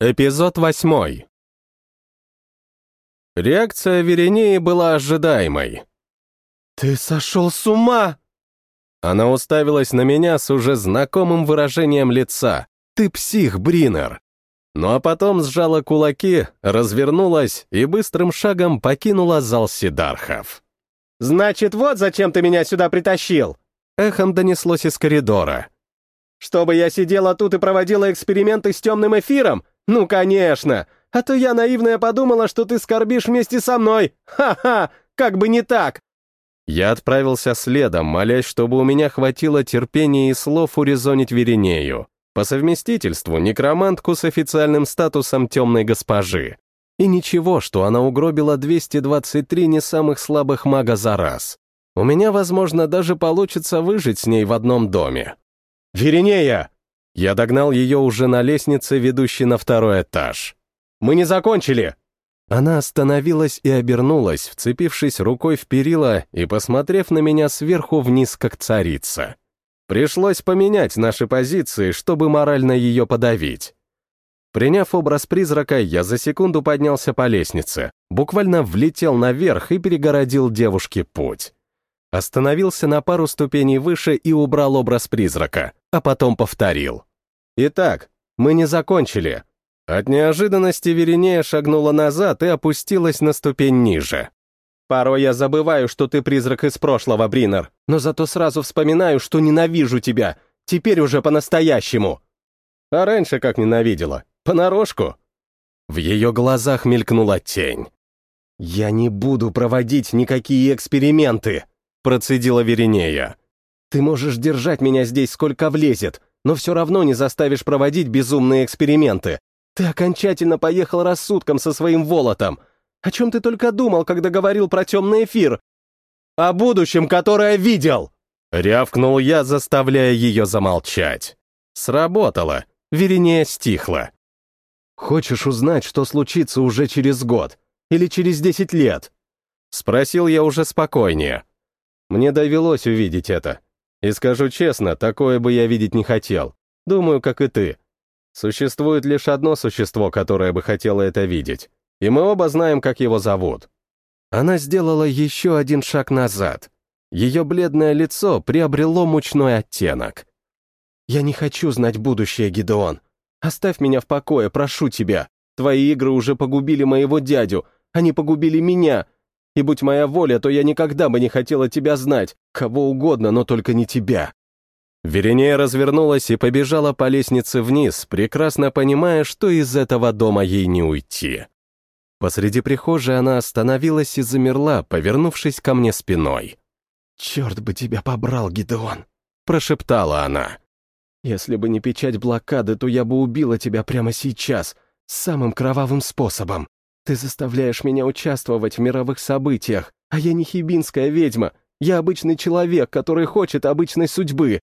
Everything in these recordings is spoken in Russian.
Эпизод восьмой. Реакция Веренеи была ожидаемой. «Ты сошел с ума!» Она уставилась на меня с уже знакомым выражением лица. «Ты псих, Бринер!» Ну а потом сжала кулаки, развернулась и быстрым шагом покинула зал Сидархов. «Значит, вот зачем ты меня сюда притащил!» Эхом донеслось из коридора. «Чтобы я сидела тут и проводила эксперименты с темным эфиром? Ну, конечно! А то я наивная подумала, что ты скорбишь вместе со мной! Ха-ха! Как бы не так!» Я отправился следом, молясь, чтобы у меня хватило терпения и слов урезонить Веринею. По совместительству некромантку с официальным статусом темной госпожи. И ничего, что она угробила 223 не самых слабых мага за раз. У меня, возможно, даже получится выжить с ней в одном доме. «Веринея!» Я догнал ее уже на лестнице, ведущей на второй этаж. «Мы не закончили!» Она остановилась и обернулась, вцепившись рукой в перила и посмотрев на меня сверху вниз, как царица. Пришлось поменять наши позиции, чтобы морально ее подавить. Приняв образ призрака, я за секунду поднялся по лестнице, буквально влетел наверх и перегородил девушке путь. Остановился на пару ступеней выше и убрал образ призрака, а потом повторил. Итак, мы не закончили. От неожиданности Веринея шагнула назад и опустилась на ступень ниже. Порой я забываю, что ты призрак из прошлого, Бринер, но зато сразу вспоминаю, что ненавижу тебя, теперь уже по-настоящему. А раньше как ненавидела? Понарошку? В ее глазах мелькнула тень. «Я не буду проводить никакие эксперименты», — процедила Веринея. «Ты можешь держать меня здесь сколько влезет, но все равно не заставишь проводить безумные эксперименты. Ты окончательно поехал рассудком со своим волотом. О чем ты только думал, когда говорил про темный эфир? О будущем, которое видел!» Рявкнул я, заставляя ее замолчать. Сработало. Веринея стихла. «Хочешь узнать, что случится уже через год? Или через десять лет?» Спросил я уже спокойнее. Мне довелось увидеть это. И скажу честно, такое бы я видеть не хотел. Думаю, как и ты. Существует лишь одно существо, которое бы хотело это видеть и мы оба знаем, как его зовут. Она сделала еще один шаг назад. Ее бледное лицо приобрело мучной оттенок. «Я не хочу знать будущее, Гидеон. Оставь меня в покое, прошу тебя. Твои игры уже погубили моего дядю, они погубили меня. И будь моя воля, то я никогда бы не хотела тебя знать, кого угодно, но только не тебя». Веренея развернулась и побежала по лестнице вниз, прекрасно понимая, что из этого дома ей не уйти. Посреди прихожей она остановилась и замерла, повернувшись ко мне спиной. «Черт бы тебя побрал, Гидеон!» — прошептала она. «Если бы не печать блокады, то я бы убила тебя прямо сейчас, самым кровавым способом. Ты заставляешь меня участвовать в мировых событиях, а я не хибинская ведьма, я обычный человек, который хочет обычной судьбы».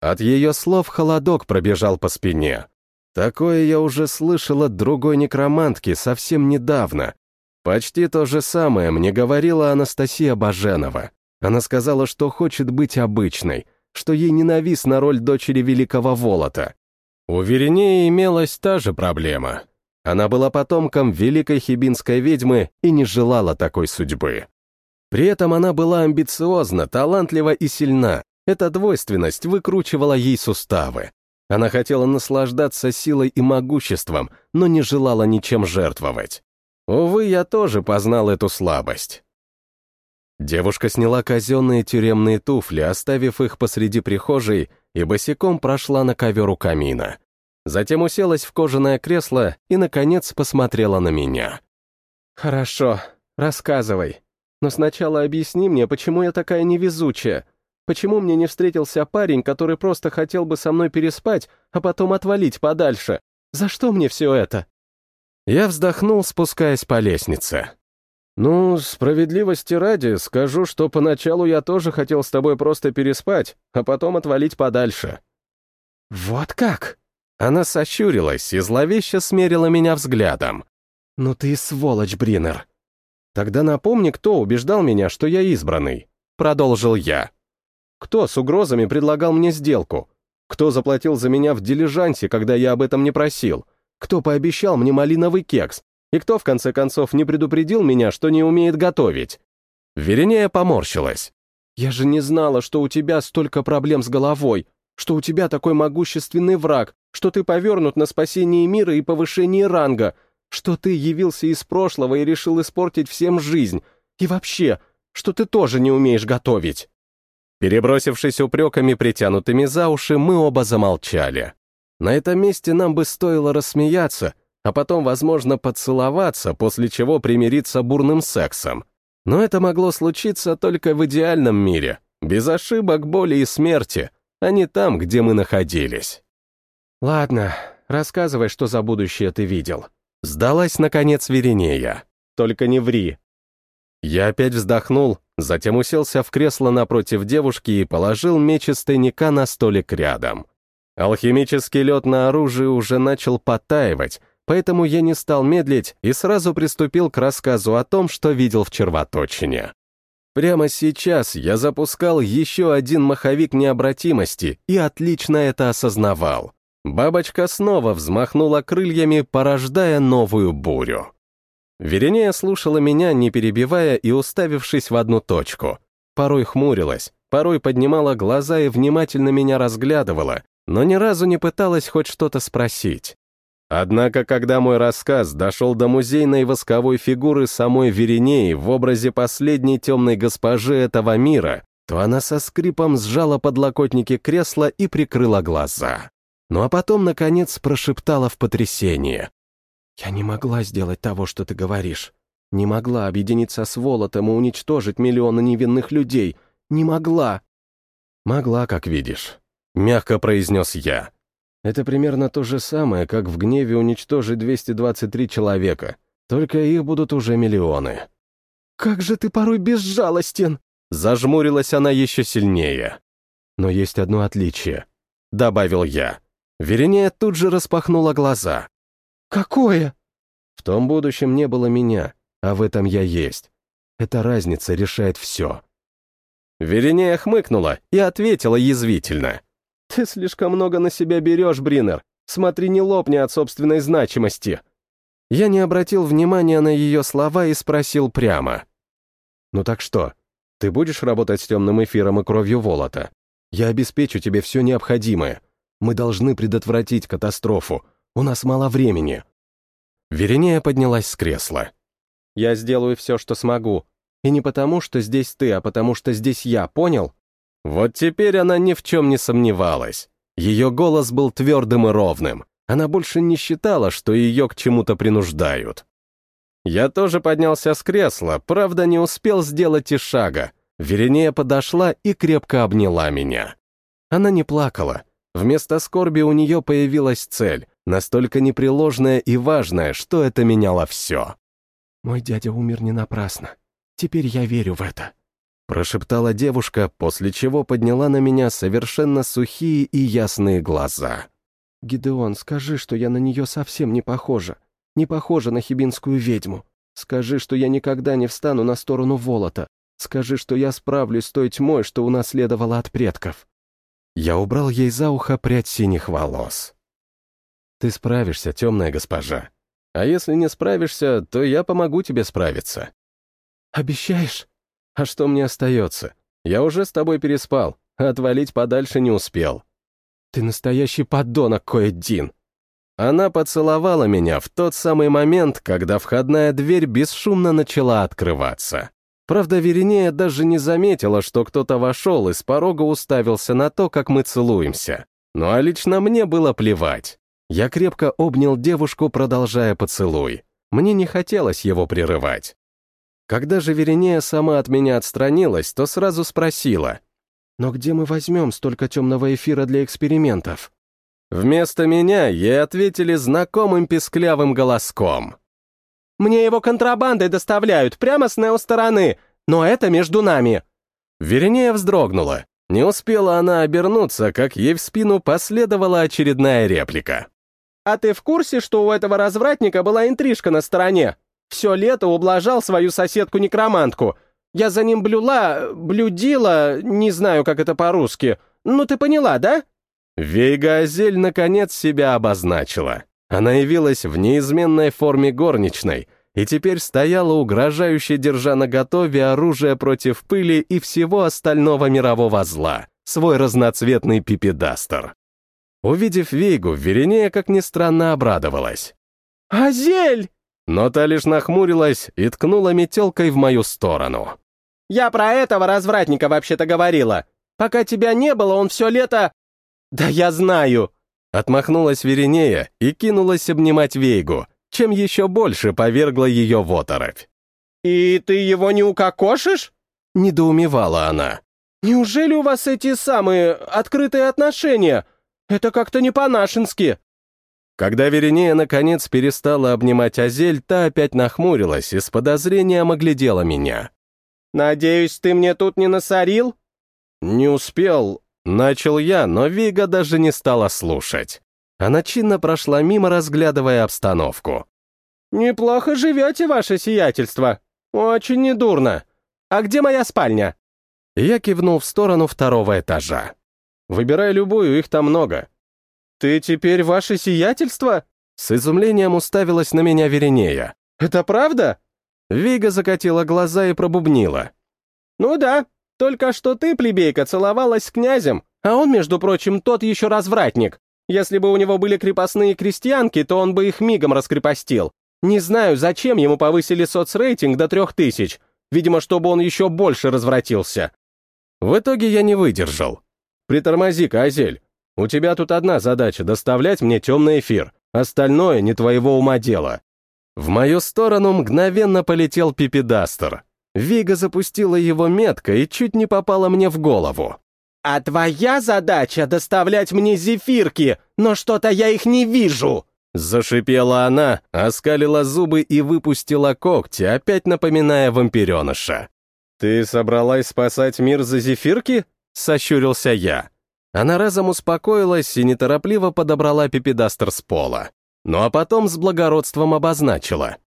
От ее слов холодок пробежал по спине. Такое я уже слышал от другой некромантки совсем недавно. Почти то же самое мне говорила Анастасия Баженова. Она сказала, что хочет быть обычной, что ей ненавистна роль дочери великого Волота. У Веренеи имелась та же проблема. Она была потомком великой хибинской ведьмы и не желала такой судьбы. При этом она была амбициозна, талантлива и сильна. Эта двойственность выкручивала ей суставы. Она хотела наслаждаться силой и могуществом, но не желала ничем жертвовать. Увы, я тоже познал эту слабость. Девушка сняла казенные тюремные туфли, оставив их посреди прихожей, и босиком прошла на ковер у камина. Затем уселась в кожаное кресло и, наконец, посмотрела на меня. «Хорошо, рассказывай. Но сначала объясни мне, почему я такая невезучая. Почему мне не встретился парень, который просто хотел бы со мной переспать, а потом отвалить подальше? За что мне все это?» Я вздохнул, спускаясь по лестнице. «Ну, справедливости ради, скажу, что поначалу я тоже хотел с тобой просто переспать, а потом отвалить подальше». «Вот как?» Она сощурилась и зловеще смерила меня взглядом. «Ну ты сволочь, Бринер!» «Тогда напомни, кто убеждал меня, что я избранный», — продолжил я. Кто с угрозами предлагал мне сделку? Кто заплатил за меня в дилижансе, когда я об этом не просил? Кто пообещал мне малиновый кекс? И кто, в конце концов, не предупредил меня, что не умеет готовить? Веринея поморщилась. «Я же не знала, что у тебя столько проблем с головой, что у тебя такой могущественный враг, что ты повернут на спасение мира и повышение ранга, что ты явился из прошлого и решил испортить всем жизнь, и вообще, что ты тоже не умеешь готовить». Перебросившись упреками, притянутыми за уши, мы оба замолчали. На этом месте нам бы стоило рассмеяться, а потом, возможно, поцеловаться, после чего примириться бурным сексом. Но это могло случиться только в идеальном мире, без ошибок, боли и смерти, а не там, где мы находились. «Ладно, рассказывай, что за будущее ты видел». Сдалась, наконец, Веринея. «Только не ври». Я опять вздохнул, затем уселся в кресло напротив девушки и положил меч из тайника на столик рядом. Алхимический лед на оружии уже начал потаивать, поэтому я не стал медлить и сразу приступил к рассказу о том, что видел в червоточине. Прямо сейчас я запускал еще один маховик необратимости и отлично это осознавал. Бабочка снова взмахнула крыльями, порождая новую бурю. Веренея слушала меня, не перебивая и уставившись в одну точку. Порой хмурилась, порой поднимала глаза и внимательно меня разглядывала, но ни разу не пыталась хоть что-то спросить. Однако, когда мой рассказ дошел до музейной восковой фигуры самой Веренеи в образе последней темной госпожи этого мира, то она со скрипом сжала подлокотники кресла и прикрыла глаза. Ну а потом, наконец, прошептала в потрясении. «Я не могла сделать того, что ты говоришь. Не могла объединиться с Волотом и уничтожить миллионы невинных людей. Не могла». «Могла, как видишь», — мягко произнес я. «Это примерно то же самое, как в гневе уничтожить 223 человека, только их будут уже миллионы». «Как же ты порой безжалостен!» Зажмурилась она еще сильнее. «Но есть одно отличие», — добавил я. Веренея тут же распахнула глаза. «Какое?» В том будущем не было меня, а в этом я есть. Эта разница решает все. Веренея хмыкнула и ответила язвительно. «Ты слишком много на себя берешь, Бринер. Смотри, не лопни от собственной значимости». Я не обратил внимания на ее слова и спросил прямо. «Ну так что, ты будешь работать с темным эфиром и кровью Волота? Я обеспечу тебе все необходимое. Мы должны предотвратить катастрофу. У нас мало времени». Веренея поднялась с кресла. «Я сделаю все, что смогу. И не потому, что здесь ты, а потому, что здесь я, понял?» Вот теперь она ни в чем не сомневалась. Ее голос был твердым и ровным. Она больше не считала, что ее к чему-то принуждают. Я тоже поднялся с кресла, правда, не успел сделать и шага. Веренея подошла и крепко обняла меня. Она не плакала, Вместо скорби у нее появилась цель, настолько непреложная и важная, что это меняло все. «Мой дядя умер не напрасно. Теперь я верю в это», — прошептала девушка, после чего подняла на меня совершенно сухие и ясные глаза. «Гидеон, скажи, что я на нее совсем не похожа. Не похожа на хибинскую ведьму. Скажи, что я никогда не встану на сторону Волота. Скажи, что я справлюсь с той тьмой, что унаследовала от предков». Я убрал ей за ухо прядь синих волос. «Ты справишься, темная госпожа. А если не справишься, то я помогу тебе справиться». «Обещаешь?» «А что мне остается? Я уже с тобой переспал, а отвалить подальше не успел». «Ты настоящий подонок, Коэддин!» Она поцеловала меня в тот самый момент, когда входная дверь бесшумно начала открываться. Правда, Веринея даже не заметила, что кто-то вошел и с порога уставился на то, как мы целуемся. Ну а лично мне было плевать. Я крепко обнял девушку, продолжая поцелуй. Мне не хотелось его прерывать. Когда же Веринея сама от меня отстранилась, то сразу спросила. «Но где мы возьмем столько темного эфира для экспериментов?» Вместо меня ей ответили знакомым песклявым голоском. Мне его контрабандой доставляют, прямо с нео-стороны, но это между нами». Веренея вздрогнула. Не успела она обернуться, как ей в спину последовала очередная реплика. «А ты в курсе, что у этого развратника была интрижка на стороне? Все лето ублажал свою соседку-некромантку. Я за ним блюла, блюдила, не знаю, как это по-русски. Ну ты поняла, да?» Вейга Азель наконец себя обозначила. Она явилась в неизменной форме горничной и теперь стояла угрожающе, держа наготове оружие против пыли и всего остального мирового зла, свой разноцветный пипедастер. Увидев Вейгу, Веринея, как ни странно, обрадовалась. «Азель!» Но та лишь нахмурилась и ткнула метелкой в мою сторону. «Я про этого развратника вообще-то говорила. Пока тебя не было, он все лето...» «Да я знаю!» Отмахнулась Веринея и кинулась обнимать Вейгу, чем еще больше повергла ее в оторопь. «И ты его не укокошишь?» — недоумевала она. «Неужели у вас эти самые открытые отношения? Это как-то не по-нашенски». Когда Веринея наконец перестала обнимать Азель, та опять нахмурилась и с подозрением оглядела меня. «Надеюсь, ты мне тут не насорил?» «Не успел», — начал я, но Вига даже не стала слушать. Она чинно прошла мимо, разглядывая обстановку. «Неплохо живете, ваше сиятельство. Очень недурно. А где моя спальня?» Я кивнул в сторону второго этажа. «Выбирай любую, их там много». «Ты теперь ваше сиятельство?» С изумлением уставилась на меня Веринея. «Это правда?» Вига закатила глаза и пробубнила. «Ну да, только что ты, плебейка, целовалась с князем, а он, между прочим, тот еще развратник. Если бы у него были крепостные крестьянки, то он бы их мигом раскрепостил. Не знаю, зачем ему повысили соцрейтинг до трех тысяч. Видимо, чтобы он еще больше развратился. В итоге я не выдержал. Притормози-ка, Азель. У тебя тут одна задача — доставлять мне темный эфир. Остальное не твоего ума дело. В мою сторону мгновенно полетел пипедастер. Вига запустила его метко и чуть не попала мне в голову. «А твоя задача — доставлять мне зефирки, но что-то я их не вижу!» Зашипела она, оскалила зубы и выпустила когти, опять напоминая вампиреныша. «Ты собралась спасать мир за зефирки?» — сощурился я. Она разом успокоилась и неторопливо подобрала пипедастер с пола. Ну а потом с благородством обозначила.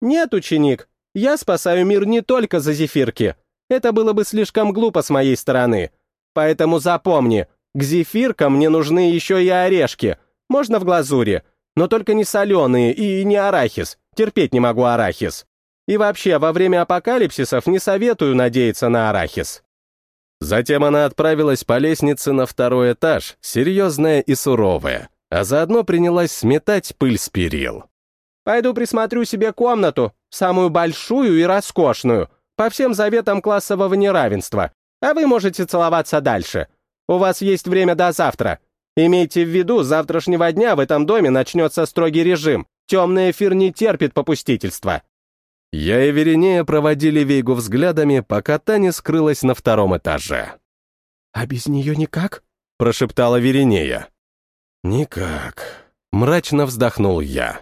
«Нет, ученик, я спасаю мир не только за зефирки. Это было бы слишком глупо с моей стороны. Поэтому запомни, к зефиркам мне нужны еще и орешки. Можно в глазури, но только не соленые и не арахис. Терпеть не могу арахис. И вообще, во время апокалипсисов не советую надеяться на арахис. Затем она отправилась по лестнице на второй этаж, серьезная и суровая, а заодно принялась сметать пыль с перил. «Пойду присмотрю себе комнату, самую большую и роскошную, по всем заветам классового неравенства, а вы можете целоваться дальше. У вас есть время до завтра. Имейте в виду, с завтрашнего дня в этом доме начнется строгий режим. Темный эфир не терпит попустительства». Я и Веринея проводили Вейгу взглядами, пока та не скрылась на втором этаже. «А без нее никак?» — прошептала Веринея. «Никак», — мрачно вздохнул я.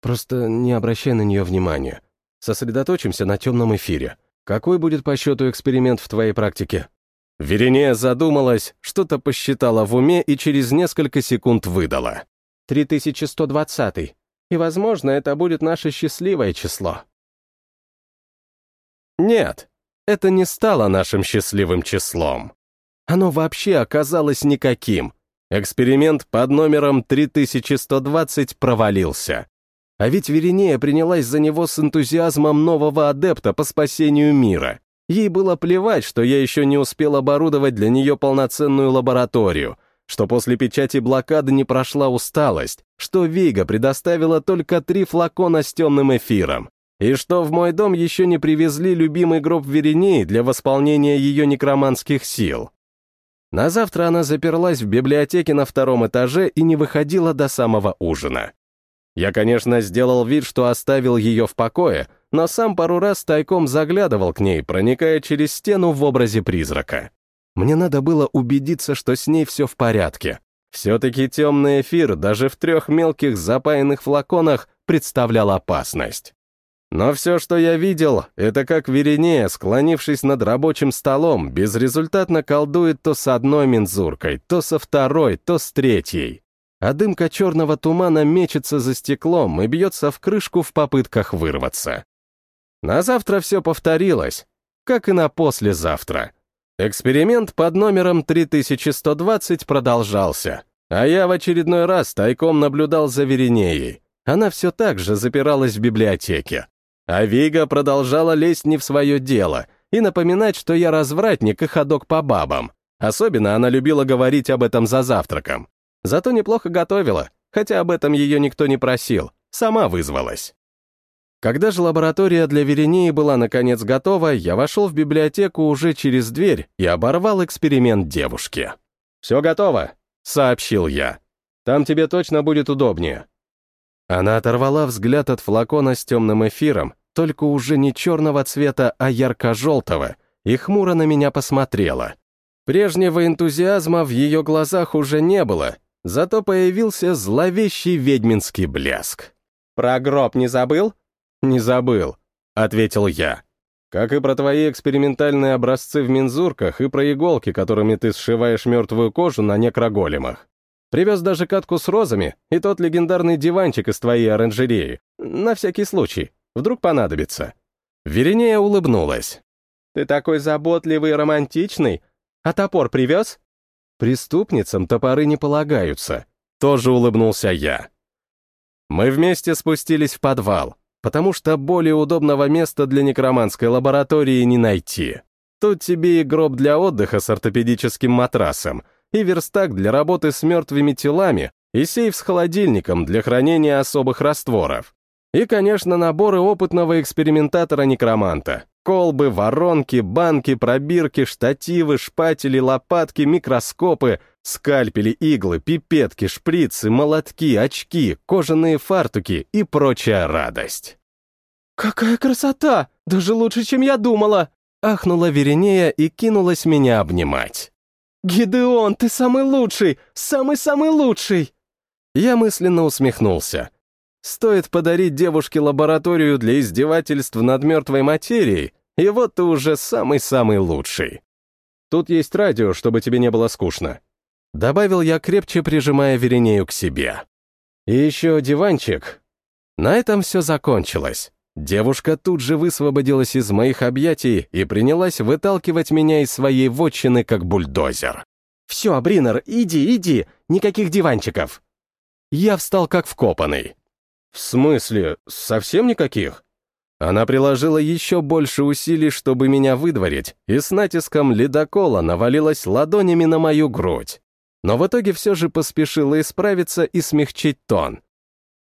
«Просто не обращай на нее внимания. Сосредоточимся на темном эфире. Какой будет по счету эксперимент в твоей практике?» Веринея задумалась, что-то посчитала в уме и через несколько секунд выдала. «3120. И, возможно, это будет наше счастливое число». Нет, это не стало нашим счастливым числом. Оно вообще оказалось никаким. Эксперимент под номером 3120 провалился. А ведь Веринея принялась за него с энтузиазмом нового адепта по спасению мира. Ей было плевать, что я еще не успел оборудовать для нее полноценную лабораторию, что после печати блокады не прошла усталость, что Вига предоставила только три флакона с темным эфиром, и что в мой дом еще не привезли любимый гроб Веренеи для восполнения ее некроманских сил. На завтра она заперлась в библиотеке на втором этаже и не выходила до самого ужина. Я, конечно, сделал вид, что оставил ее в покое, но сам пару раз тайком заглядывал к ней, проникая через стену в образе призрака. Мне надо было убедиться, что с ней все в порядке. Все-таки темный эфир даже в трех мелких запаянных флаконах представлял опасность. Но все, что я видел, это как Веринея, склонившись над рабочим столом, безрезультатно колдует то с одной мензуркой, то со второй, то с третьей. А дымка черного тумана мечется за стеклом и бьется в крышку в попытках вырваться. На завтра все повторилось, как и на послезавтра. Эксперимент под номером 3120 продолжался. А я в очередной раз тайком наблюдал за Веринеей. Она все так же запиралась в библиотеке. А Вига продолжала лезть не в свое дело и напоминать, что я развратник и ходок по бабам. Особенно она любила говорить об этом за завтраком. Зато неплохо готовила, хотя об этом ее никто не просил, сама вызвалась. Когда же лаборатория для Веренеи была наконец готова, я вошел в библиотеку уже через дверь и оборвал эксперимент девушки. «Все готово», — сообщил я. «Там тебе точно будет удобнее». Она оторвала взгляд от флакона с темным эфиром, только уже не черного цвета, а ярко-желтого, и хмуро на меня посмотрела. Прежнего энтузиазма в ее глазах уже не было, зато появился зловещий ведьминский блеск. «Про гроб не забыл?» «Не забыл», — ответил я. «Как и про твои экспериментальные образцы в мензурках и про иголки, которыми ты сшиваешь мертвую кожу на некроголемах. Привез даже катку с розами и тот легендарный диванчик из твоей оранжереи. На всякий случай. Вдруг понадобится». Веринея улыбнулась. «Ты такой заботливый и романтичный. А топор привез?» «Преступницам топоры не полагаются», — тоже улыбнулся я. Мы вместе спустились в подвал потому что более удобного места для некроманской лаборатории не найти. Тут тебе и гроб для отдыха с ортопедическим матрасом, и верстак для работы с мертвыми телами, и сейф с холодильником для хранения особых растворов. И, конечно, наборы опытного экспериментатора-некроманта. Колбы, воронки, банки, пробирки, штативы, шпатели, лопатки, микроскопы, скальпели, иглы, пипетки, шприцы, молотки, очки, кожаные фартуки и прочая радость. «Какая красота! Даже лучше, чем я думала!» Ахнула Веринея и кинулась меня обнимать. «Гидеон, ты самый лучший! Самый-самый лучший!» Я мысленно усмехнулся. Стоит подарить девушке лабораторию для издевательств над мертвой материей, и вот ты уже самый-самый лучший. Тут есть радио, чтобы тебе не было скучно. Добавил я, крепче прижимая Веренею к себе. И еще диванчик. На этом все закончилось. Девушка тут же высвободилась из моих объятий и принялась выталкивать меня из своей вотчины, как бульдозер. «Все, Бринер, иди, иди, никаких диванчиков!» Я встал как вкопанный. «В смысле, совсем никаких?» Она приложила еще больше усилий, чтобы меня выдворить, и с натиском ледокола навалилась ладонями на мою грудь. Но в итоге все же поспешила исправиться и смягчить тон.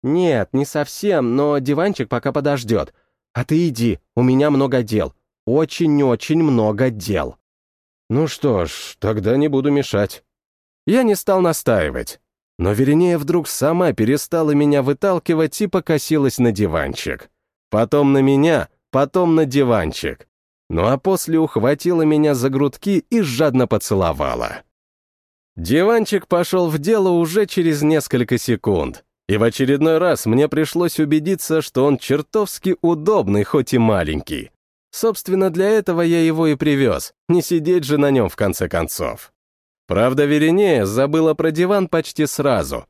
«Нет, не совсем, но диванчик пока подождет. А ты иди, у меня много дел. Очень-очень много дел». «Ну что ж, тогда не буду мешать». Я не стал настаивать. Но Веринея вдруг сама перестала меня выталкивать и покосилась на диванчик. Потом на меня, потом на диванчик. Ну а после ухватила меня за грудки и жадно поцеловала. Диванчик пошел в дело уже через несколько секунд, и в очередной раз мне пришлось убедиться, что он чертовски удобный, хоть и маленький. Собственно, для этого я его и привез, не сидеть же на нем в конце концов. Правда, Веринея забыла про диван почти сразу.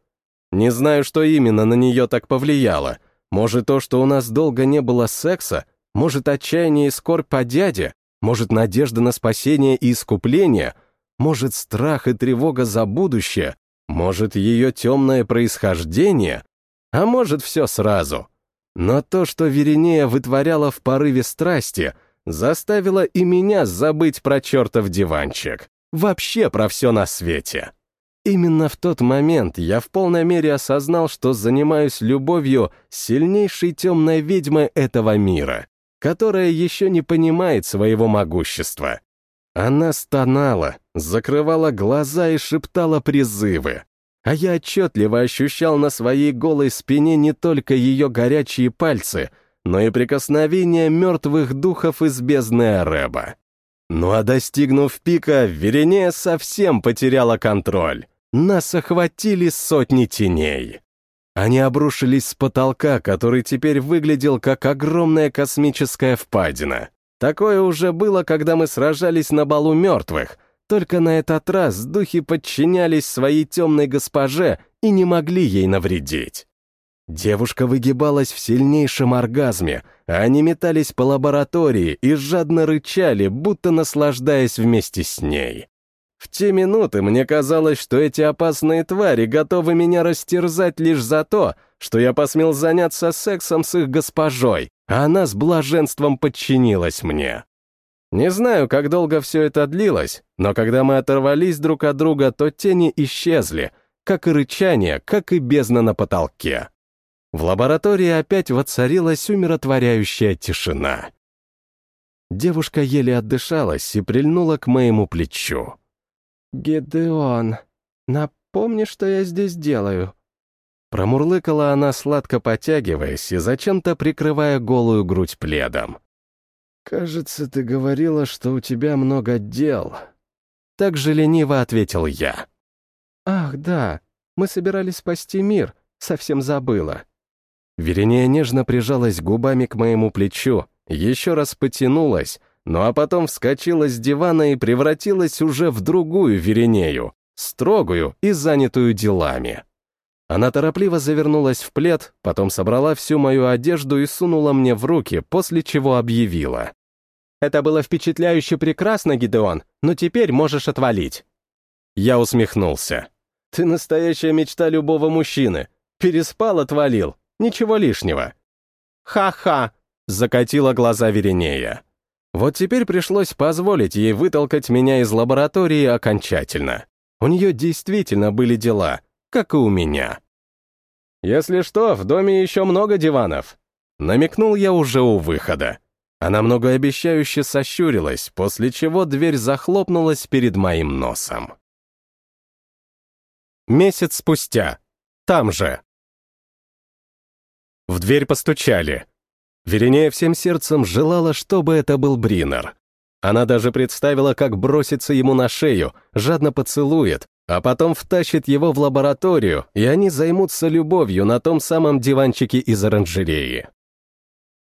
Не знаю, что именно на нее так повлияло. Может, то, что у нас долго не было секса, может, отчаяние и скорбь по дяде, может, надежда на спасение и искупление, может, страх и тревога за будущее, может, ее темное происхождение, а может, все сразу. Но то, что Веринея вытворяла в порыве страсти, заставило и меня забыть про чертов диванчик вообще про все на свете. Именно в тот момент я в полной мере осознал, что занимаюсь любовью сильнейшей темной ведьмы этого мира, которая еще не понимает своего могущества. Она стонала, закрывала глаза и шептала призывы, а я отчетливо ощущал на своей голой спине не только ее горячие пальцы, но и прикосновение мертвых духов из бездны Ареба. Ну а достигнув пика, Веренея совсем потеряла контроль. Нас охватили сотни теней. Они обрушились с потолка, который теперь выглядел как огромная космическая впадина. Такое уже было, когда мы сражались на балу мертвых, только на этот раз духи подчинялись своей темной госпоже и не могли ей навредить. Девушка выгибалась в сильнейшем оргазме, а они метались по лаборатории и жадно рычали, будто наслаждаясь вместе с ней. В те минуты мне казалось, что эти опасные твари готовы меня растерзать лишь за то, что я посмел заняться сексом с их госпожой, а она с блаженством подчинилась мне. Не знаю, как долго все это длилось, но когда мы оторвались друг от друга, то тени исчезли, как и рычание, как и бездна на потолке. В лаборатории опять воцарилась умиротворяющая тишина. Девушка еле отдышалась и прильнула к моему плечу. «Гедеон, напомни, что я здесь делаю». Промурлыкала она, сладко потягиваясь и зачем-то прикрывая голую грудь пледом. «Кажется, ты говорила, что у тебя много дел». Так же лениво ответил я. «Ах, да, мы собирались спасти мир, совсем забыла». Веренея нежно прижалась губами к моему плечу, еще раз потянулась, ну а потом вскочила с дивана и превратилась уже в другую Веренею, строгую и занятую делами. Она торопливо завернулась в плед, потом собрала всю мою одежду и сунула мне в руки, после чего объявила. «Это было впечатляюще прекрасно, Гидеон, но теперь можешь отвалить». Я усмехнулся. «Ты настоящая мечта любого мужчины. Переспал, отвалил. Ничего лишнего». «Ха-ха!» — закатила глаза Веренея. Вот теперь пришлось позволить ей вытолкать меня из лаборатории окончательно. У нее действительно были дела, как и у меня. «Если что, в доме еще много диванов», — намекнул я уже у выхода. Она многообещающе сощурилась, после чего дверь захлопнулась перед моим носом. Месяц спустя. Там же. В дверь постучали. Веренея всем сердцем желала, чтобы это был Бринер. Она даже представила, как бросится ему на шею, жадно поцелует, а потом втащит его в лабораторию, и они займутся любовью на том самом диванчике из оранжереи.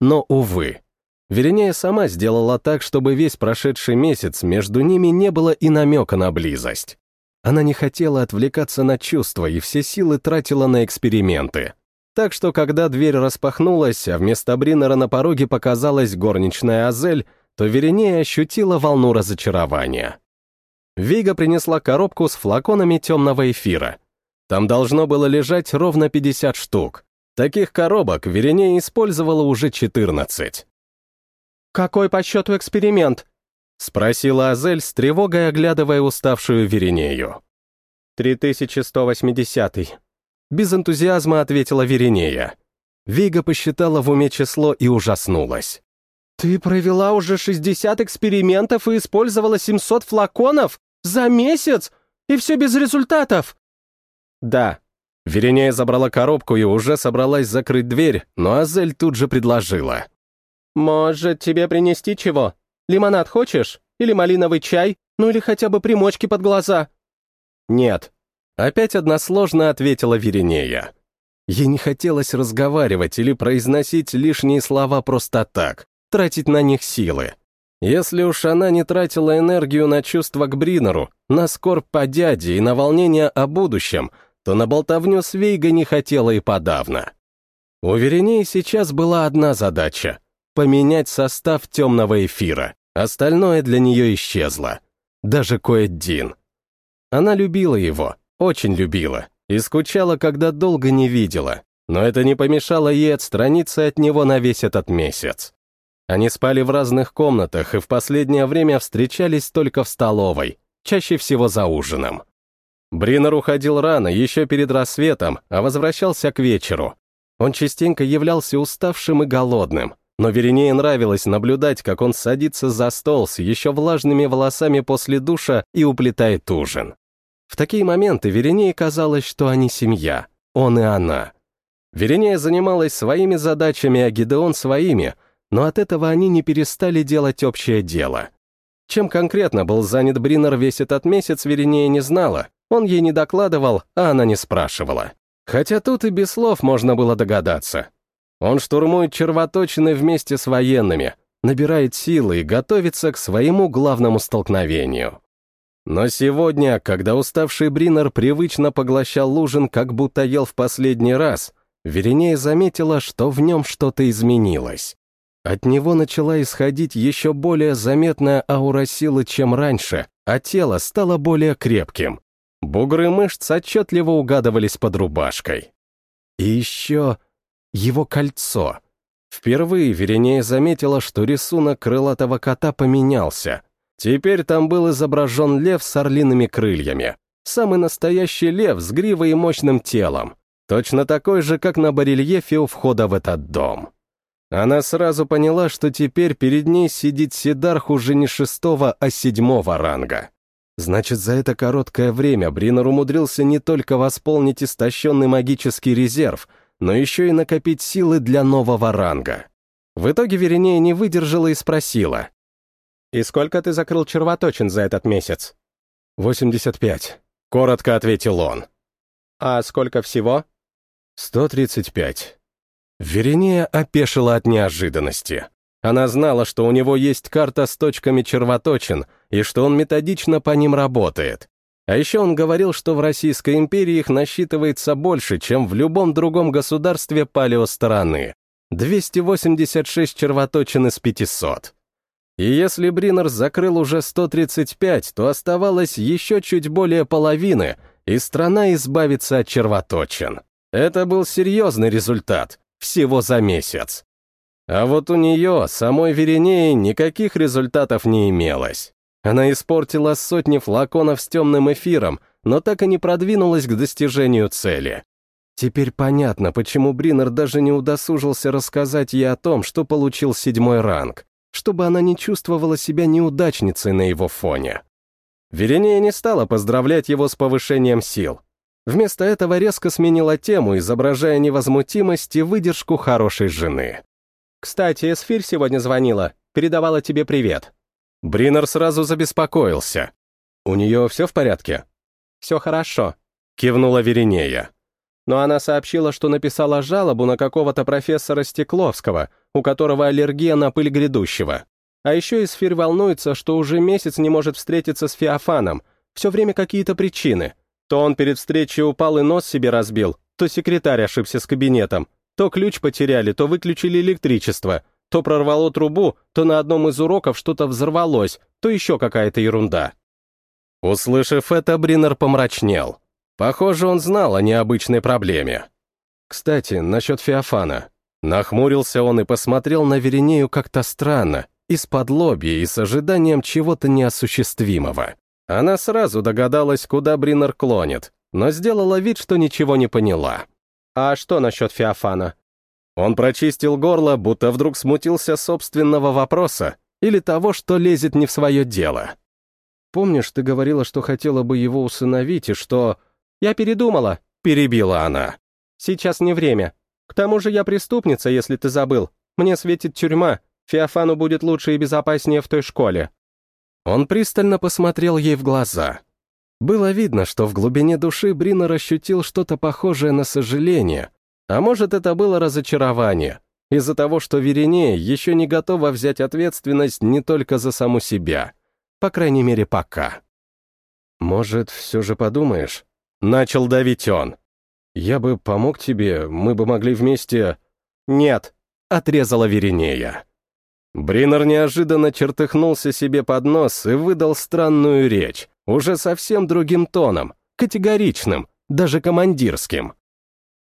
Но, увы, Веренея сама сделала так, чтобы весь прошедший месяц между ними не было и намека на близость. Она не хотела отвлекаться на чувства и все силы тратила на эксперименты. Так что, когда дверь распахнулась, а вместо Бринера на пороге показалась горничная Азель, то Веренея ощутила волну разочарования. Вига принесла коробку с флаконами темного эфира. Там должно было лежать ровно 50 штук. Таких коробок Веренея использовала уже 14. «Какой по счету эксперимент?» — спросила Азель с тревогой, оглядывая уставшую Веренею. «3180-й», без энтузиазма ответила Веринея. Вига посчитала в уме число и ужаснулась. «Ты провела уже 60 экспериментов и использовала 700 флаконов? За месяц? И все без результатов?» «Да». Веринея забрала коробку и уже собралась закрыть дверь, но Азель тут же предложила. «Может, тебе принести чего? Лимонад хочешь? Или малиновый чай? Ну или хотя бы примочки под глаза?» «Нет», Опять односложно ответила Веринея. Ей не хотелось разговаривать или произносить лишние слова просто так, тратить на них силы. Если уж она не тратила энергию на чувства к Бринеру, на скорбь по дяде и на волнение о будущем, то на болтовню с Вейгой не хотела и подавно. У Веринеи сейчас была одна задача — поменять состав темного эфира. Остальное для нее исчезло. Даже Коэддин. Она любила его, очень любила и скучала, когда долго не видела, но это не помешало ей отстраниться от него на весь этот месяц. Они спали в разных комнатах и в последнее время встречались только в столовой, чаще всего за ужином. Бринер уходил рано, еще перед рассветом, а возвращался к вечеру. Он частенько являлся уставшим и голодным, но Веренее нравилось наблюдать, как он садится за стол с еще влажными волосами после душа и уплетает ужин. В такие моменты Веренее казалось, что они семья, он и она. Веренея занималась своими задачами, а Гидеон своими, но от этого они не перестали делать общее дело. Чем конкретно был занят Бринер весь этот месяц, Веренея не знала, он ей не докладывал, а она не спрашивала. Хотя тут и без слов можно было догадаться. Он штурмует червоточины вместе с военными, набирает силы и готовится к своему главному столкновению. Но сегодня, когда уставший Бринер привычно поглощал ужин, как будто ел в последний раз, Веренея заметила, что в нем что-то изменилось. От него начала исходить еще более заметная аура силы, чем раньше, а тело стало более крепким. Бугры мышц отчетливо угадывались под рубашкой. И еще его кольцо. Впервые Веренея заметила, что рисунок крылатого кота поменялся. Теперь там был изображен лев с орлиными крыльями. Самый настоящий лев с гривой и мощным телом. Точно такой же, как на барельефе у входа в этот дом. Она сразу поняла, что теперь перед ней сидит Сидарх уже не шестого, а седьмого ранга. Значит, за это короткое время Бринер умудрился не только восполнить истощенный магический резерв, но еще и накопить силы для нового ранга. В итоге Веринея не выдержала и спросила. «И сколько ты закрыл червоточин за этот месяц?» «85», — коротко ответил он. «А сколько всего?» «135». Веринея опешила от неожиданности. Она знала, что у него есть карта с точками червоточин, и что он методично по ним работает. А еще он говорил, что в Российской империи их насчитывается больше, чем в любом другом государстве палеостороны. 286 червоточин из 500. И если Бринер закрыл уже 135, то оставалось еще чуть более половины, и страна избавится от червоточин. Это был серьезный результат, всего за месяц. А вот у нее, самой Веренеи, никаких результатов не имелось. Она испортила сотни флаконов с темным эфиром, но так и не продвинулась к достижению цели. Теперь понятно, почему Бринер даже не удосужился рассказать ей о том, что получил седьмой ранг, чтобы она не чувствовала себя неудачницей на его фоне. Веренея не стала поздравлять его с повышением сил. Вместо этого резко сменила тему, изображая невозмутимость и выдержку хорошей жены. «Кстати, Эсфирь сегодня звонила, передавала тебе привет». Бринер сразу забеспокоился. «У нее все в порядке?» «Все хорошо», — кивнула Веринея. Но она сообщила, что написала жалобу на какого-то профессора Стекловского, у которого аллергия на пыль грядущего. А еще Эсфирь волнуется, что уже месяц не может встретиться с Феофаном, все время какие-то причины. То он перед встречей упал и нос себе разбил, то секретарь ошибся с кабинетом, то ключ потеряли, то выключили электричество, то прорвало трубу, то на одном из уроков что-то взорвалось, то еще какая-то ерунда. Услышав это, Бринер помрачнел. Похоже, он знал о необычной проблеме. Кстати, насчет Феофана. Нахмурился он и посмотрел на Веринею как-то странно, из-под лобья и с ожиданием чего-то неосуществимого. Она сразу догадалась, куда Бринер клонит, но сделала вид, что ничего не поняла. «А что насчет Феофана?» Он прочистил горло, будто вдруг смутился собственного вопроса или того, что лезет не в свое дело. «Помнишь, ты говорила, что хотела бы его усыновить, и что...» «Я передумала», — перебила она. «Сейчас не время. К тому же я преступница, если ты забыл. Мне светит тюрьма. Феофану будет лучше и безопаснее в той школе». Он пристально посмотрел ей в глаза. Было видно, что в глубине души Бринер ощутил что-то похожее на сожаление, а может, это было разочарование, из-за того, что Веринея еще не готова взять ответственность не только за саму себя, по крайней мере, пока. «Может, все же подумаешь?» — начал давить он. «Я бы помог тебе, мы бы могли вместе...» «Нет», — отрезала Веринея. Бринер неожиданно чертыхнулся себе под нос и выдал странную речь, уже совсем другим тоном, категоричным, даже командирским.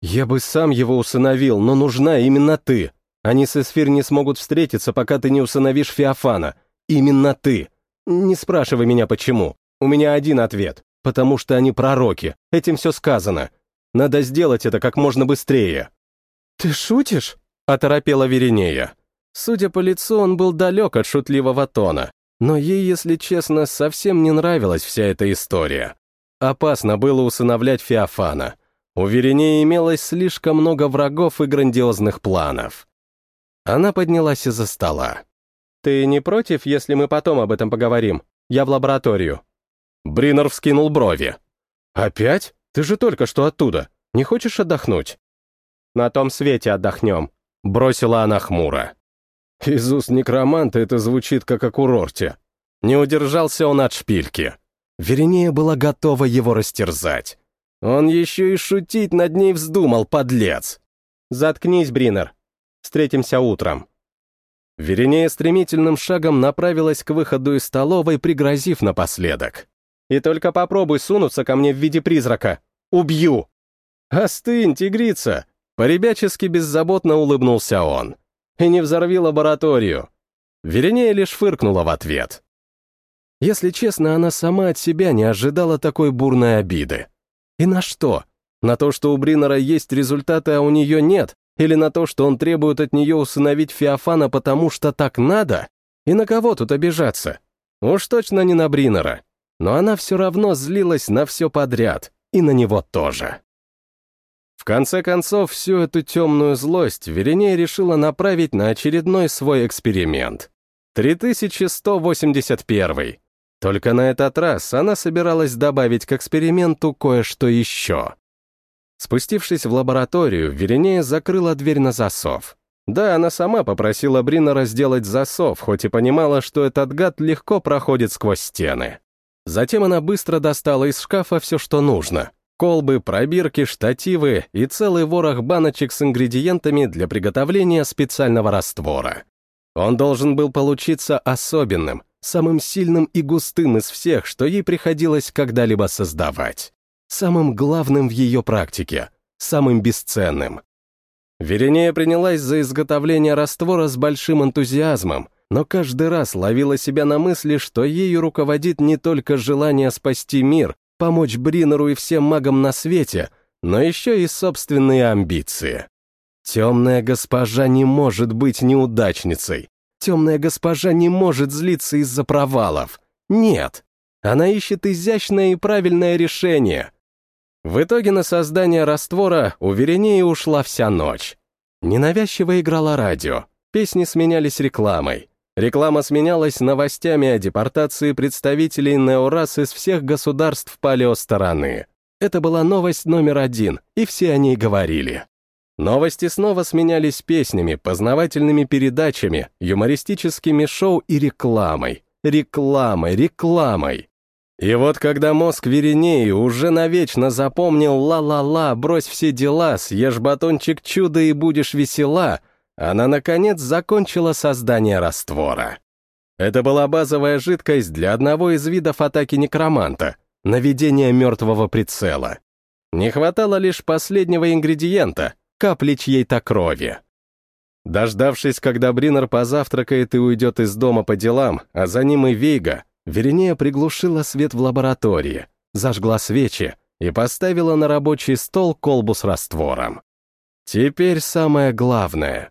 «Я бы сам его усыновил, но нужна именно ты. Они с Эсфир не смогут встретиться, пока ты не усыновишь Феофана. Именно ты. Не спрашивай меня, почему. У меня один ответ. Потому что они пророки. Этим все сказано. Надо сделать это как можно быстрее». «Ты шутишь?» — оторопела Веринея. Судя по лицу, он был далек от шутливого тона, но ей, если честно, совсем не нравилась вся эта история. Опасно было усыновлять Феофана. У Веренеи имелось слишком много врагов и грандиозных планов. Она поднялась из-за стола. «Ты не против, если мы потом об этом поговорим? Я в лабораторию». Бринер вскинул брови. «Опять? Ты же только что оттуда. Не хочешь отдохнуть?» «На том свете отдохнем», — бросила она хмуро. Из уст некроманта это звучит как о курорте. Не удержался он от шпильки. Вернее, была готова его растерзать. Он еще и шутить над ней вздумал, подлец. «Заткнись, Бринер. Встретимся утром». Веренея стремительным шагом направилась к выходу из столовой, пригрозив напоследок. «И только попробуй сунуться ко мне в виде призрака. Убью!» «Остынь, тигрица!» Поребячески беззаботно улыбнулся он. «И не взорви лабораторию!» Веренея лишь фыркнула в ответ. Если честно, она сама от себя не ожидала такой бурной обиды. И на что? На то, что у Бринера есть результаты, а у нее нет? Или на то, что он требует от нее усыновить Феофана, потому что так надо? И на кого тут обижаться? Уж точно не на Бринера. Но она все равно злилась на все подряд, и на него тоже. В конце концов, всю эту темную злость Веренея решила направить на очередной свой эксперимент. 3181. Только на этот раз она собиралась добавить к эксперименту кое-что еще. Спустившись в лабораторию, Веренея закрыла дверь на засов. Да, она сама попросила Бринера сделать засов, хоть и понимала, что этот гад легко проходит сквозь стены. Затем она быстро достала из шкафа все, что нужно. Колбы, пробирки, штативы и целый ворох баночек с ингредиентами для приготовления специального раствора. Он должен был получиться особенным, самым сильным и густым из всех, что ей приходилось когда-либо создавать самым главным в ее практике, самым бесценным. Веренея принялась за изготовление раствора с большим энтузиазмом, но каждый раз ловила себя на мысли, что ею руководит не только желание спасти мир, помочь Бринеру и всем магам на свете, но еще и собственные амбиции. Темная госпожа не может быть неудачницей. Темная госпожа не может злиться из-за провалов. Нет. Она ищет изящное и правильное решение. В итоге на создание раствора у Веренеи ушла вся ночь. Ненавязчиво играло радио, песни сменялись рекламой. Реклама сменялась новостями о депортации представителей неорас из всех государств палеостороны. Это была новость номер один, и все о ней говорили. Новости снова сменялись песнями, познавательными передачами, юмористическими шоу и рекламой. Рекламой, рекламой. И вот когда мозг Веренеи уже навечно запомнил «ла-ла-ла, брось все дела, съешь батончик чуда и будешь весела», она, наконец, закончила создание раствора. Это была базовая жидкость для одного из видов атаки некроманта — наведения мертвого прицела. Не хватало лишь последнего ингредиента — капли чьей-то крови. Дождавшись, когда Бринер позавтракает и уйдет из дома по делам, а за ним и Вейга, Веринея приглушила свет в лаборатории, зажгла свечи и поставила на рабочий стол колбу с раствором. Теперь самое главное.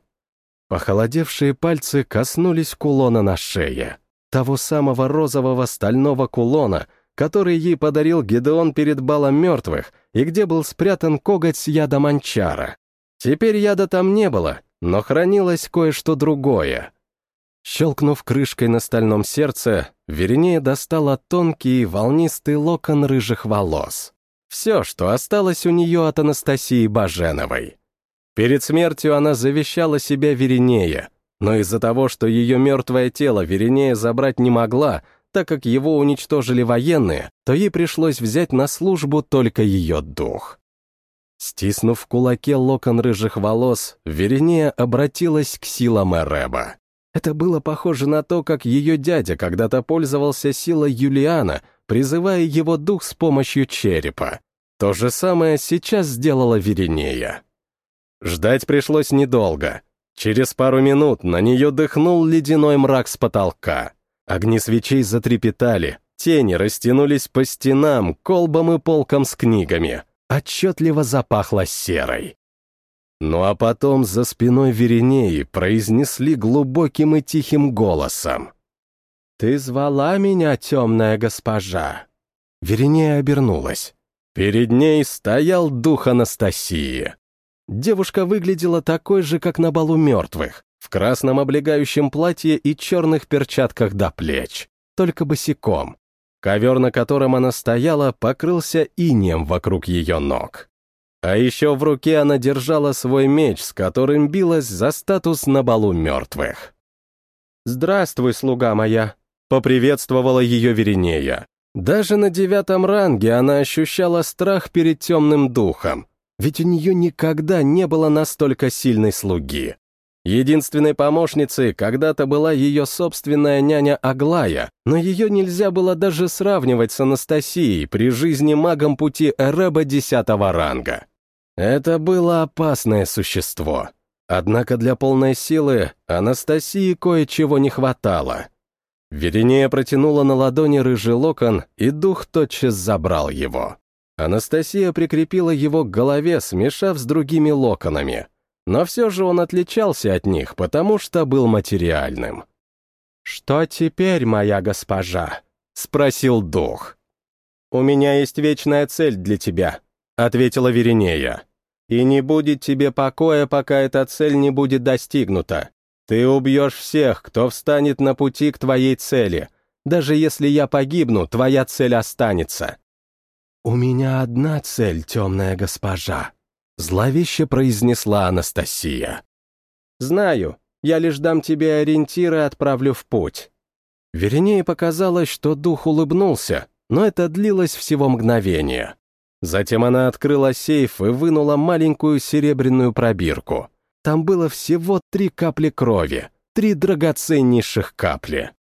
Похолодевшие пальцы коснулись кулона на шее, того самого розового стального кулона, который ей подарил Гедеон перед балом мертвых и где был спрятан коготь с ядом анчара. Теперь яда там не было, но хранилось кое-что другое — Щелкнув крышкой на стальном сердце, Веринея достала тонкий волнистый локон рыжих волос. Все, что осталось у нее от Анастасии Баженовой. Перед смертью она завещала себя Веринея, но из-за того, что ее мертвое тело Веринея забрать не могла, так как его уничтожили военные, то ей пришлось взять на службу только ее дух. Стиснув в кулаке локон рыжих волос, Веринея обратилась к силам Эреба. Это было похоже на то, как ее дядя когда-то пользовался силой Юлиана, призывая его дух с помощью черепа. То же самое сейчас сделала Веринея. Ждать пришлось недолго. Через пару минут на нее дыхнул ледяной мрак с потолка. Огни свечей затрепетали, тени растянулись по стенам, колбам и полкам с книгами. Отчетливо запахло серой. Ну а потом за спиной Веренеи произнесли глубоким и тихим голосом. «Ты звала меня, темная госпожа?» Веренея обернулась. Перед ней стоял дух Анастасии. Девушка выглядела такой же, как на балу мертвых, в красном облегающем платье и черных перчатках до плеч, только босиком. Ковер, на котором она стояла, покрылся инеем вокруг ее ног. А еще в руке она держала свой меч, с которым билась за статус на балу мертвых. «Здравствуй, слуга моя!» — поприветствовала ее Веринея. Даже на девятом ранге она ощущала страх перед темным духом, ведь у нее никогда не было настолько сильной слуги. Единственной помощницей когда-то была ее собственная няня Аглая, но ее нельзя было даже сравнивать с Анастасией при жизни магом пути Эреба десятого ранга. Это было опасное существо. Однако для полной силы Анастасии кое-чего не хватало. Веринея протянула на ладони рыжий локон, и дух тотчас забрал его. Анастасия прикрепила его к голове, смешав с другими локонами. Но все же он отличался от них, потому что был материальным. «Что теперь, моя госпожа?» — спросил дух. «У меня есть вечная цель для тебя», — ответила Веринея. «И не будет тебе покоя, пока эта цель не будет достигнута. Ты убьешь всех, кто встанет на пути к твоей цели. Даже если я погибну, твоя цель останется». «У меня одна цель, темная госпожа», — зловеще произнесла Анастасия. «Знаю, я лишь дам тебе ориентиры и отправлю в путь». Вернее, показалось, что дух улыбнулся, но это длилось всего мгновение. Затем она открыла сейф и вынула маленькую серебряную пробирку. Там было всего три капли крови, три драгоценнейших капли.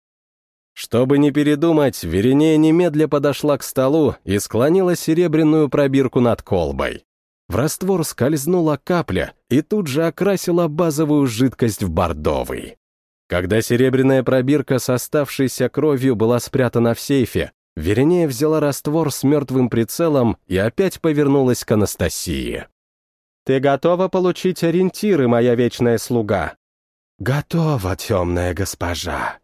Чтобы не передумать, Веринея немедля подошла к столу и склонила серебряную пробирку над колбой. В раствор скользнула капля и тут же окрасила базовую жидкость в бордовый. Когда серебряная пробирка с оставшейся кровью была спрятана в сейфе, Веринея взяла раствор с мертвым прицелом и опять повернулась к Анастасии. «Ты готова получить ориентиры, моя вечная слуга?» «Готова, темная госпожа».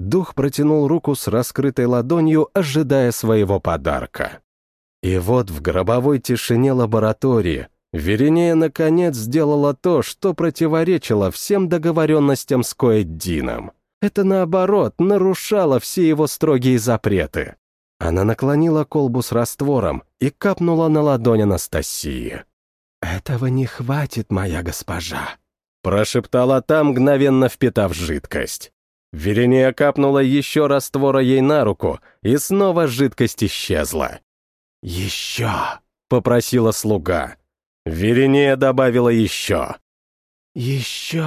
Дух протянул руку с раскрытой ладонью, ожидая своего подарка. И вот в гробовой тишине лаборатории Веринея наконец сделала то, что противоречило всем договоренностям с Коэддином. Это, наоборот, нарушало все его строгие запреты. Она наклонила колбу с раствором и капнула на ладонь Анастасии. «Этого не хватит, моя госпожа», — прошептала та, мгновенно впитав жидкость. Верения капнула еще раствора ей на руку, и снова жидкость исчезла. «Еще», — попросила слуга. Верения добавила еще. «Еще,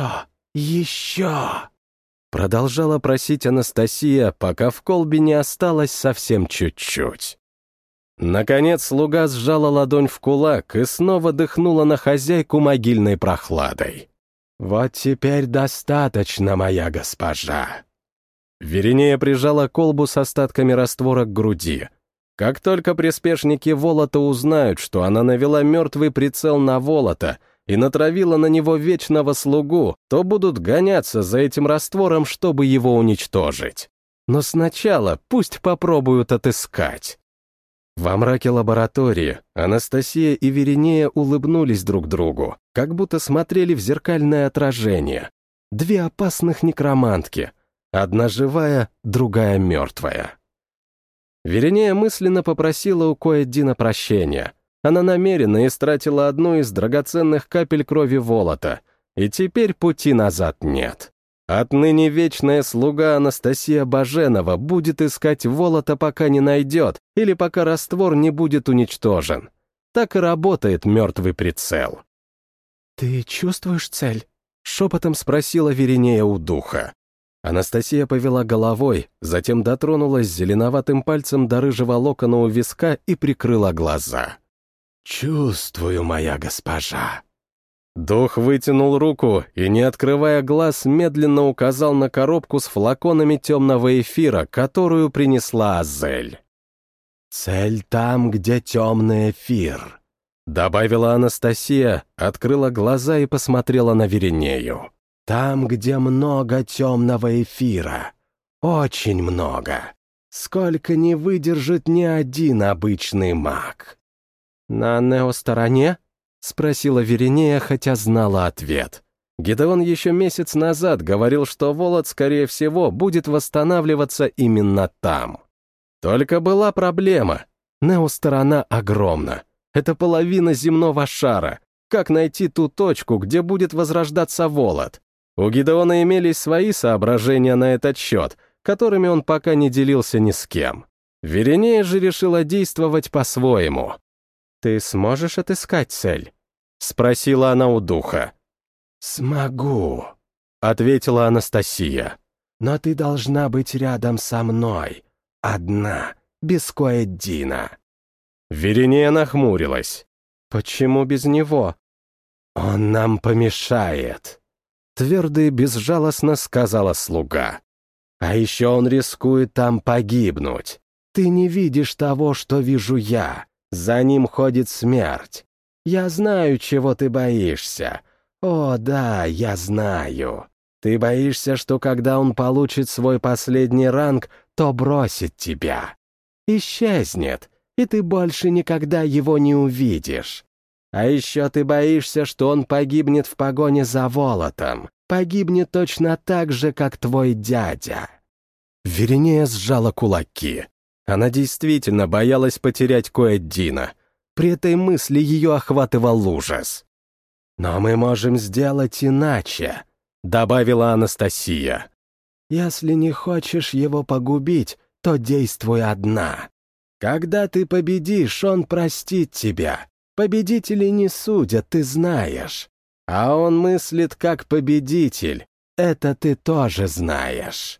еще», — продолжала просить Анастасия, пока в колбе не осталось совсем чуть-чуть. Наконец слуга сжала ладонь в кулак и снова дыхнула на хозяйку могильной прохладой. «Вот теперь достаточно, моя госпожа». Веринея прижала колбу с остатками раствора к груди. Как только приспешники Волота узнают, что она навела мертвый прицел на Волота и натравила на него вечного слугу, то будут гоняться за этим раствором, чтобы его уничтожить. Но сначала пусть попробуют отыскать. Во мраке лаборатории Анастасия и Веринея улыбнулись друг другу, как будто смотрели в зеркальное отражение. Две опасных некромантки. Одна живая, другая мертвая. Веринея мысленно попросила у Коэддина прощения. Она намеренно истратила одну из драгоценных капель крови Волота, и теперь пути назад нет. Отныне вечная слуга Анастасия Баженова будет искать Волота, пока не найдет, или пока раствор не будет уничтожен. Так и работает мертвый прицел. «Ты чувствуешь цель?» — шепотом спросила Веринея у духа. Анастасия повела головой, затем дотронулась зеленоватым пальцем до рыжего локона у виска и прикрыла глаза. «Чувствую, моя госпожа», Дух вытянул руку и, не открывая глаз, медленно указал на коробку с флаконами темного эфира, которую принесла Азель. «Цель там, где темный эфир», — добавила Анастасия, открыла глаза и посмотрела на Веринею. «Там, где много темного эфира. Очень много. Сколько не выдержит ни один обычный маг». «На неостороне?» — спросила Веринея, хотя знала ответ. Гидеон еще месяц назад говорил, что Волод, скорее всего, будет восстанавливаться именно там. Только была проблема. Нео-сторона огромна. Это половина земного шара. Как найти ту точку, где будет возрождаться Волод? У Гидеона имелись свои соображения на этот счет, которыми он пока не делился ни с кем. Веринея же решила действовать по-своему. «Ты сможешь отыскать цель?» — спросила она у духа. «Смогу», ответила Анастасия. «Но ты должна быть рядом со мной. Одна, без Коэддина». Веринея нахмурилась. «Почему без него?» «Он нам помешает», — твердо и безжалостно сказала слуга. «А еще он рискует там погибнуть. Ты не видишь того, что вижу я. За ним ходит смерть. Я знаю, чего ты боишься. О, да, я знаю. Ты боишься, что когда он получит свой последний ранг, то бросит тебя. Исчезнет, и ты больше никогда его не увидишь. А еще ты боишься, что он погибнет в погоне за волотом. Погибнет точно так же, как твой дядя». Веринея сжала кулаки. Она действительно боялась потерять Коэддина. При этой мысли ее охватывал ужас. «Но мы можем сделать иначе», — добавила Анастасия. «Если не хочешь его погубить, то действуй одна. Когда ты победишь, он простит тебя. Победители не судят, ты знаешь. А он мыслит как победитель. Это ты тоже знаешь».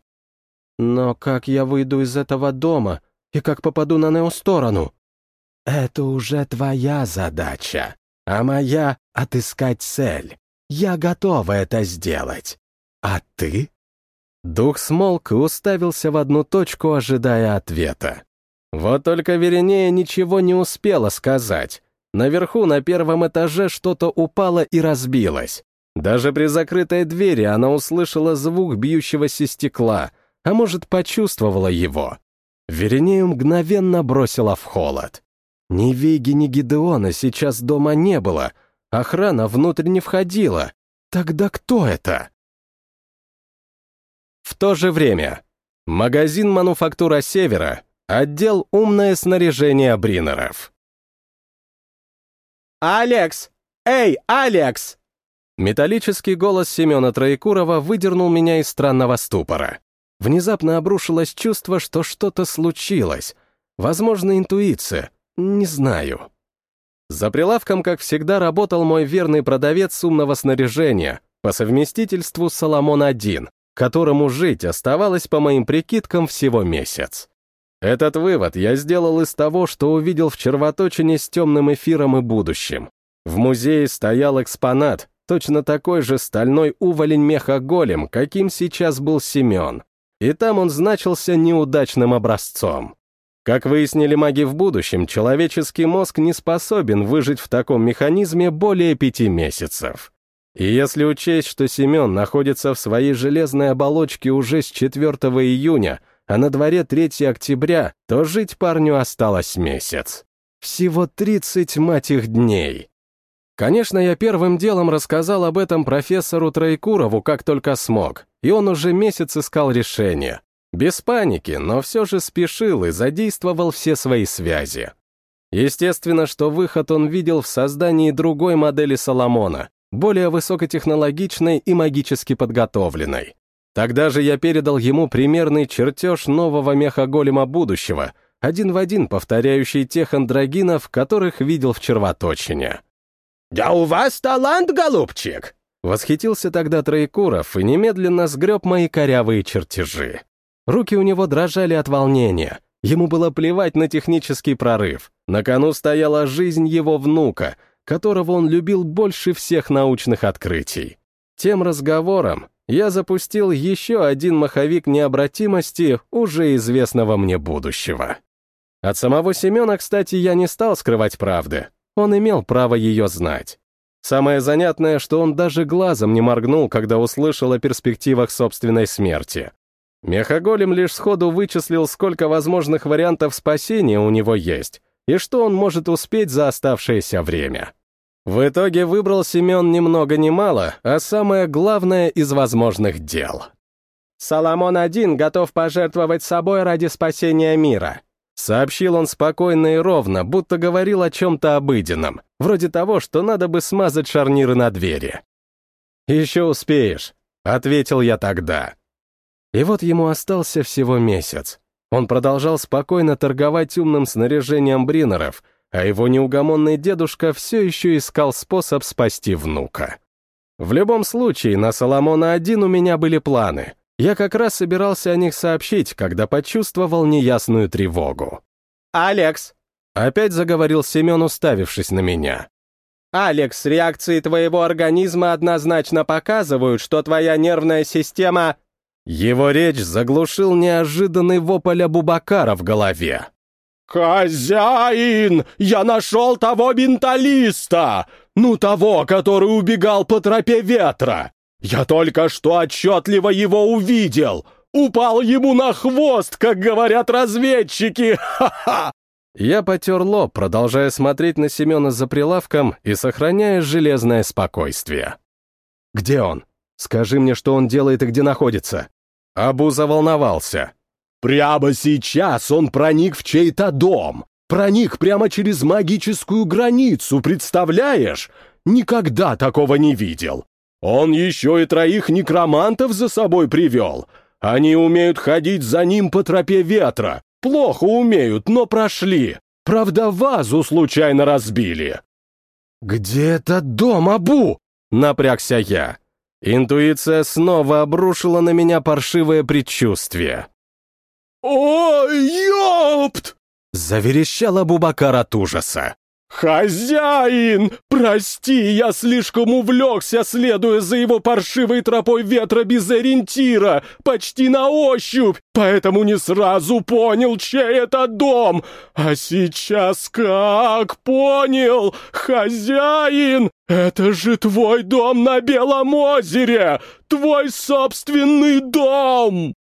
«Но как я выйду из этого дома и как попаду на Нео-сторону?» «Это уже твоя задача, а моя — отыскать цель. Я готова это сделать. А ты?» Дух смолк и уставился в одну точку, ожидая ответа. Вот только Веренея ничего не успела сказать. Наверху, на первом этаже, что-то упало и разбилось. Даже при закрытой двери она услышала звук бьющегося стекла, а может, почувствовала его. Веренею мгновенно бросила в холод. Ни Веги, ни Гидеона сейчас дома не было, охрана внутрь не входила. Тогда кто это? В то же время. Магазин «Мануфактура Севера», отдел «Умное снаряжение Бринеров». «Алекс! Эй, Алекс!» Металлический голос Семена Троекурова выдернул меня из странного ступора. Внезапно обрушилось чувство, что что-то случилось. Возможно, интуиция, не знаю. За прилавком, как всегда, работал мой верный продавец умного снаряжения, по совместительству Соломон-1, которому жить оставалось, по моим прикидкам, всего месяц. Этот вывод я сделал из того, что увидел в червоточине с темным эфиром и будущим. В музее стоял экспонат, точно такой же стальной уволень меха-голем, каким сейчас был Семен. И там он значился неудачным образцом. Как выяснили маги в будущем, человеческий мозг не способен выжить в таком механизме более пяти месяцев. И если учесть, что Семен находится в своей железной оболочке уже с 4 июня, а на дворе 3 октября, то жить парню осталось месяц. Всего 30, мать их, дней. Конечно, я первым делом рассказал об этом профессору Троекурову, как только смог, и он уже месяц искал решение. Без паники, но все же спешил и задействовал все свои связи. Естественно, что выход он видел в создании другой модели Соломона, более высокотехнологичной и магически подготовленной. Тогда же я передал ему примерный чертеж нового мехаголема будущего, один в один повторяющий тех андрогинов, которых видел в червоточине. «Да у вас талант, голубчик!» Восхитился тогда Троекуров и немедленно сгреб мои корявые чертежи. Руки у него дрожали от волнения. Ему было плевать на технический прорыв. На кону стояла жизнь его внука, которого он любил больше всех научных открытий. Тем разговором я запустил еще один маховик необратимости уже известного мне будущего. От самого Семена, кстати, я не стал скрывать правды. Он имел право ее знать. Самое занятное, что он даже глазом не моргнул, когда услышал о перспективах собственной смерти. Мехаголем лишь сходу вычислил, сколько возможных вариантов спасения у него есть, и что он может успеть за оставшееся время. В итоге выбрал Семен ни много ни мало, а самое главное из возможных дел. «Соломон-1 готов пожертвовать собой ради спасения мира», Сообщил он спокойно и ровно, будто говорил о чем-то обыденном, вроде того, что надо бы смазать шарниры на двери. «Еще успеешь», — ответил я тогда. И вот ему остался всего месяц. Он продолжал спокойно торговать умным снаряжением Бринеров, а его неугомонный дедушка все еще искал способ спасти внука. В любом случае, на Соломона-1 у меня были планы. Я как раз собирался о них сообщить, когда почувствовал неясную тревогу. «Алекс!» — опять заговорил Семен, уставившись на меня. «Алекс, реакции твоего организма однозначно показывают, что твоя нервная система...» Его речь заглушил неожиданный вопль Абубакара в голове. «Хозяин! Я нашел того менталиста! Ну, того, который убегал по тропе ветра! Я только что отчетливо его увидел! Упал ему на хвост, как говорят разведчики! Ха-ха!» Я потер лоб, продолжая смотреть на Семена за прилавком и сохраняя железное спокойствие. «Где он? Скажи мне, что он делает и где находится». Абу заволновался. «Прямо сейчас он проник в чей-то дом. Проник прямо через магическую границу, представляешь? Никогда такого не видел. Он еще и троих некромантов за собой привел. Они умеют ходить за ним по тропе ветра. Плохо умеют, но прошли. Правда, вазу случайно разбили». «Где этот дом, Абу?» — напрягся я. Интуиция снова обрушила на меня паршивое предчувствие. «Ой, ёпт!» — заверещал Абубакар от ужаса. «Хозяин! Прости, я слишком увлекся, следуя за его паршивой тропой ветра без ориентира, почти на ощупь, поэтому не сразу понял, чей это дом. А сейчас как понял? Хозяин! Это же твой дом на Белом озере! Твой собственный дом!»